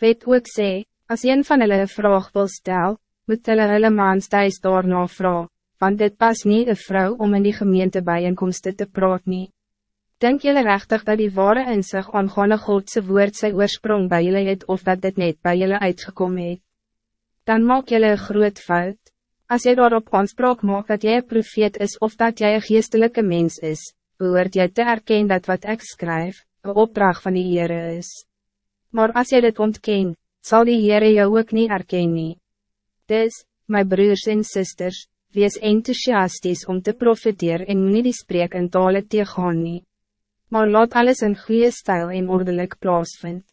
Weet ook sê, as een van hulle een vraag wil stel, moet hulle hulle maans thuis daarna vraag, want dit pas niet een vrouw om in die gemeente bijeenkomsten te praat nie. Denk jullie rechtig dat die ware inzicht aangaande Godse woord sy oorsprong bij jullie het of dat dit net bij jullie uitgekomen het? Dan maak jullie een groot fout. Als jy daarop aanspraak maak dat jij een profeet is of dat jij een geestelijke mens is, behoort jy te erkennen dat wat ik schrijf, een opdracht van die Heere is. Maar als jy dit ontken, zal die Heere jou ook niet erkennen. Dus, mijn broers en zusters, wees enthousiastisch om te profiteren en niet die spreek in tale te gaan nie. Maar laat alles in goede stijl en ordelijk plaatsvind.